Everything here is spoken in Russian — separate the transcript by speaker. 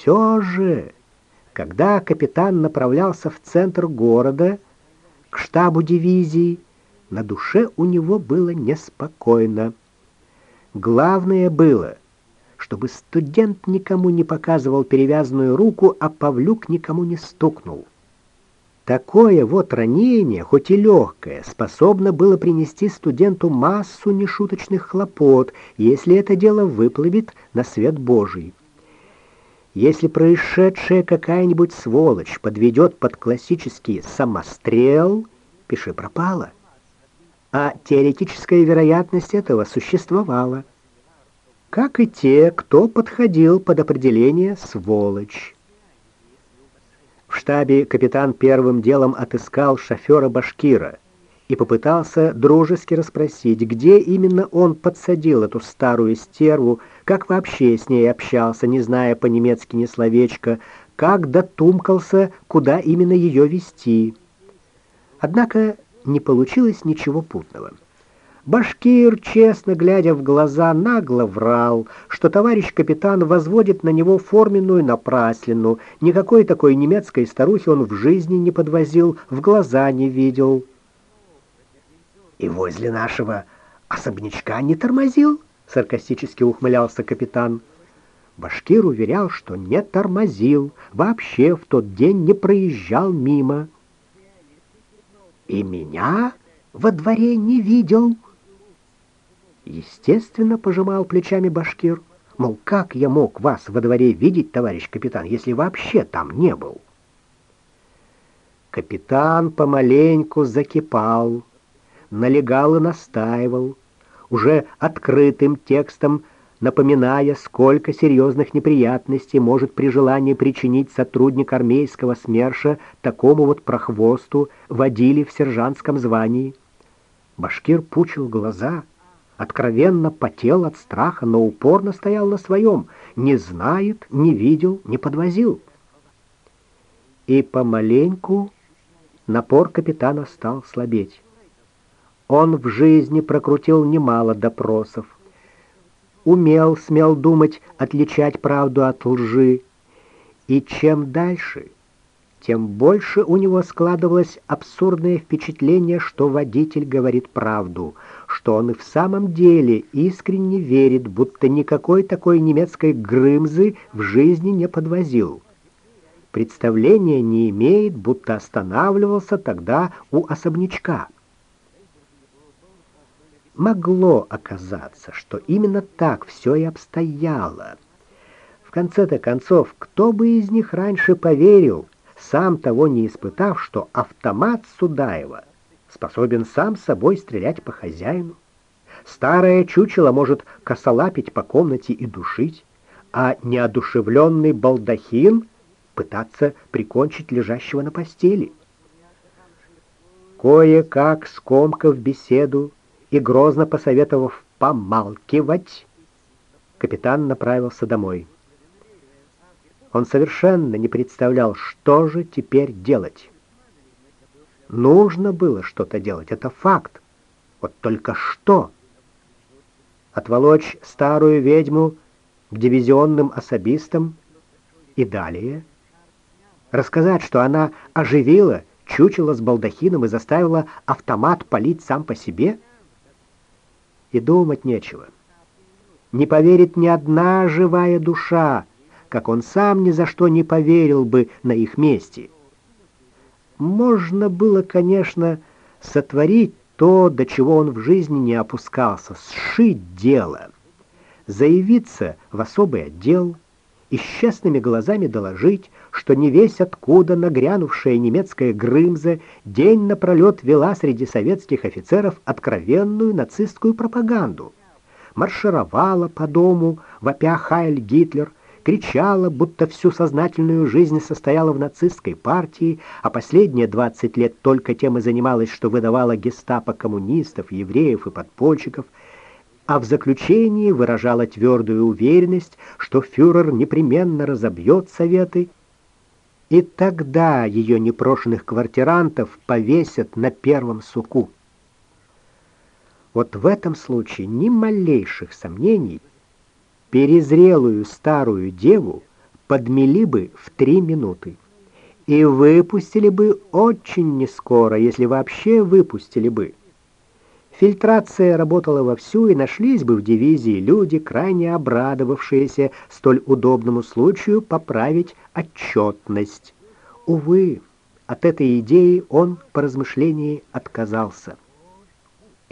Speaker 1: все же, когда капитан направлялся в центр города, к штабу дивизии, на душе у него было неспокойно. Главное было, чтобы студент никому не показывал перевязанную руку, а Павлюк никому не стукнул. Такое вот ранение, хоть и легкое, способно было принести студенту массу нешуточных хлопот, если это дело выплывет на свет Божий. Если происшедшая какая-нибудь сволочь подведет под классический самострел, пиши пропало. А теоретическая вероятность этого существовала. Как и те, кто подходил под определение сволочь. В штабе капитан первым делом отыскал шофера Башкира и попытался дружески расспросить, где именно он подсадил эту старую стерву, как вообще с ней общался, не зная по-немецки ни словечка, как дотумкался, куда именно ее вести. Однако не получилось ничего путного. Башкир, честно глядя в глаза, нагло врал, что товарищ капитан возводит на него форменную напраслину. Никакой такой немецкой старухи он в жизни не подвозил, в глаза не видел. И возле нашего особнячка не тормозил, саркастически ухмылялся капитан. Башкир уверял, что не тормозил, вообще в тот день не проезжал мимо. И меня во дворе не видел. Естественно, пожимал плечами башкир. Мол, как я мог вас во дворе видеть, товарищ капитан, если вообще там не был? Капитан помаленьку закипал, налегал и настаивал, уже открытым текстом напоминая, сколько серьезных неприятностей может при желании причинить сотрудник армейского СМЕРШа такому вот прохвосту, водили в сержантском звании. Башкир пучил глаза, откровенно потел от страха, но упорно стоял на своем, не знает, не видел, не подвозил. И помаленьку напор капитана стал слабеть. Он в жизни прокрутил немало допросов, умел, смел думать, отличать правду от лжи. И чем дальше, тем больше у него складывалось абсурдное впечатление, что водитель говорит правду, что он и в самом деле искренне верит, будто никакой такой немецкой грымзы в жизни не подвозил. Представления не имеет, будто останавливался тогда у особнячка могло оказаться, что именно так все и обстояло. В конце-то концов, кто бы из них раньше поверил, сам того не испытав, что автомат Судаева способен сам собой стрелять по хозяину? Старое чучело может косолапить по комнате и душить, а неодушевленный балдахин пытаться прикончить лежащего на постели. Кое-как, скомкав беседу, и, грозно посоветовав помалкивать, капитан направился домой. Он совершенно не представлял, что же теперь делать. Нужно было что-то делать, это факт. Вот только что? Отволочь старую ведьму к дивизионным особистам и далее рассказать, что она оживила чучело с балдахином и заставила автомат палить сам по себе — и думать нечего. Не поверит ни одна живая душа, как он сам ни за что не поверил бы на их месте. Можно было, конечно, сотворить то, до чего он в жизни не опускался, сшить дело, заявиться в особый отдел и с честными глазами доложить, что не весь откуда нагрянувшая немецкая Грымза день напролет вела среди советских офицеров откровенную нацистскую пропаганду. Маршировала по дому, вопя «Хайль Гитлер», кричала, будто всю сознательную жизнь состояла в нацистской партии, а последние 20 лет только тем и занималась, что выдавала гестапо коммунистов, евреев и подпольщиков – а в заключении выражала твердую уверенность, что фюрер непременно разобьет Советы и тогда ее непрошенных квартирантов повесят на первом суку. Вот в этом случае ни малейших сомнений перезрелую старую деву подмели бы в три минуты. И выпустили бы очень нескоро, если вообще выпустили бы. Фильтрация работала вовсю, и нашлись бы в дивизии люди, крайне обрадовавшиеся столь удобному случаю поправить отчетность. Увы, от этой идеи он по размышлении отказался.